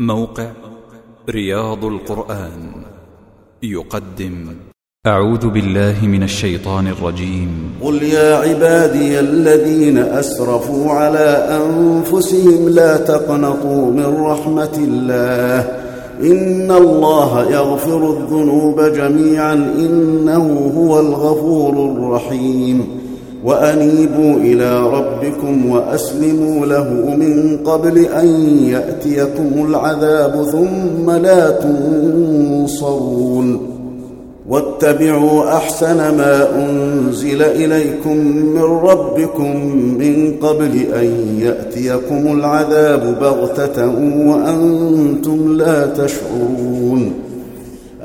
موقع رياض القرآن يقدم. أعوذ بالله من الشيطان الرجيم. قل يا عبادي الذين أسرفوا على أنفسهم لا تقنطوا من رحمة الله. إن الله يغفر الذنوب جميعا إنه هو الغفور الرحيم. وأنيبوا إلى ربكم وأسلموا له من قبل أن يأتيكم العذاب ثم لا تنصرون. واتبعوا أحسن ما أنزل إليكم من ربكم من قبل أن يأتيكم العذاب بغتة وأنتم لا تشعرون.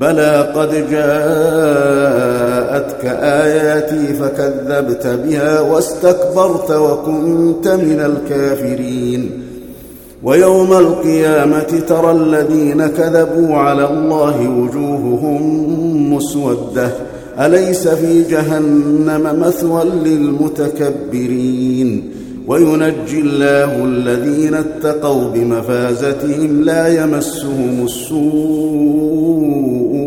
بلى قد جاءتك آياتي فكذبت بها واستكبرت وكنت من الكافرين. ويوم القيامة ترى الذين كذبوا على الله وجوههم مسودة. أليس في جهنم مثوى للمتكبرين؟ وينجي الله الذين اتقوا بمفازتهم لا يمسهم السوء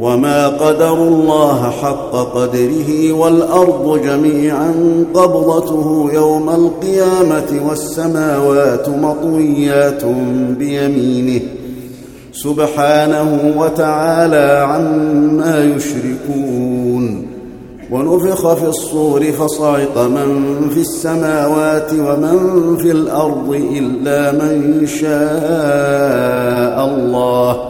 وما قدروا الله حق قدره والارض جميعا قبضته يوم القيامه والسماوات مطويات بيمينه سبحانه وتعالى عما يشركون ونفخ في الصور فصعق من في السماوات ومن في الأرض الا من شاء الله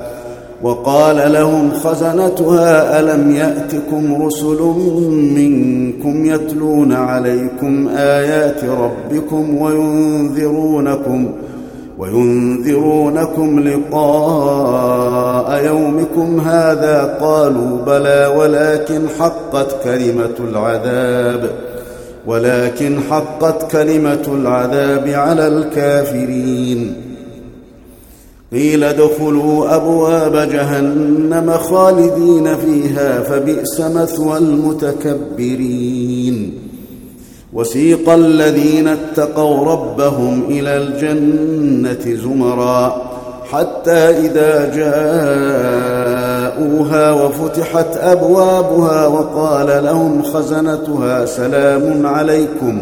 وقال لهم خزنتها ألم يأتكم رسل منكم يتلون عليكم آيات ربكم وينذرونكم وينذرونكم لقاء يومكم هذا؟ قالوا بلى ولكن حقت كلمة العذاب ولكن حقت كلمة العذاب على الكافرين. قيل ادخلوا أبواب جهنم خالدين فيها فبئس مثوى المتكبرين. وسيق الذين اتقوا ربهم إلى الجنة زمرا حتى إذا جاءوها وفتحت أبوابها وقال لهم خزنتها سلام عليكم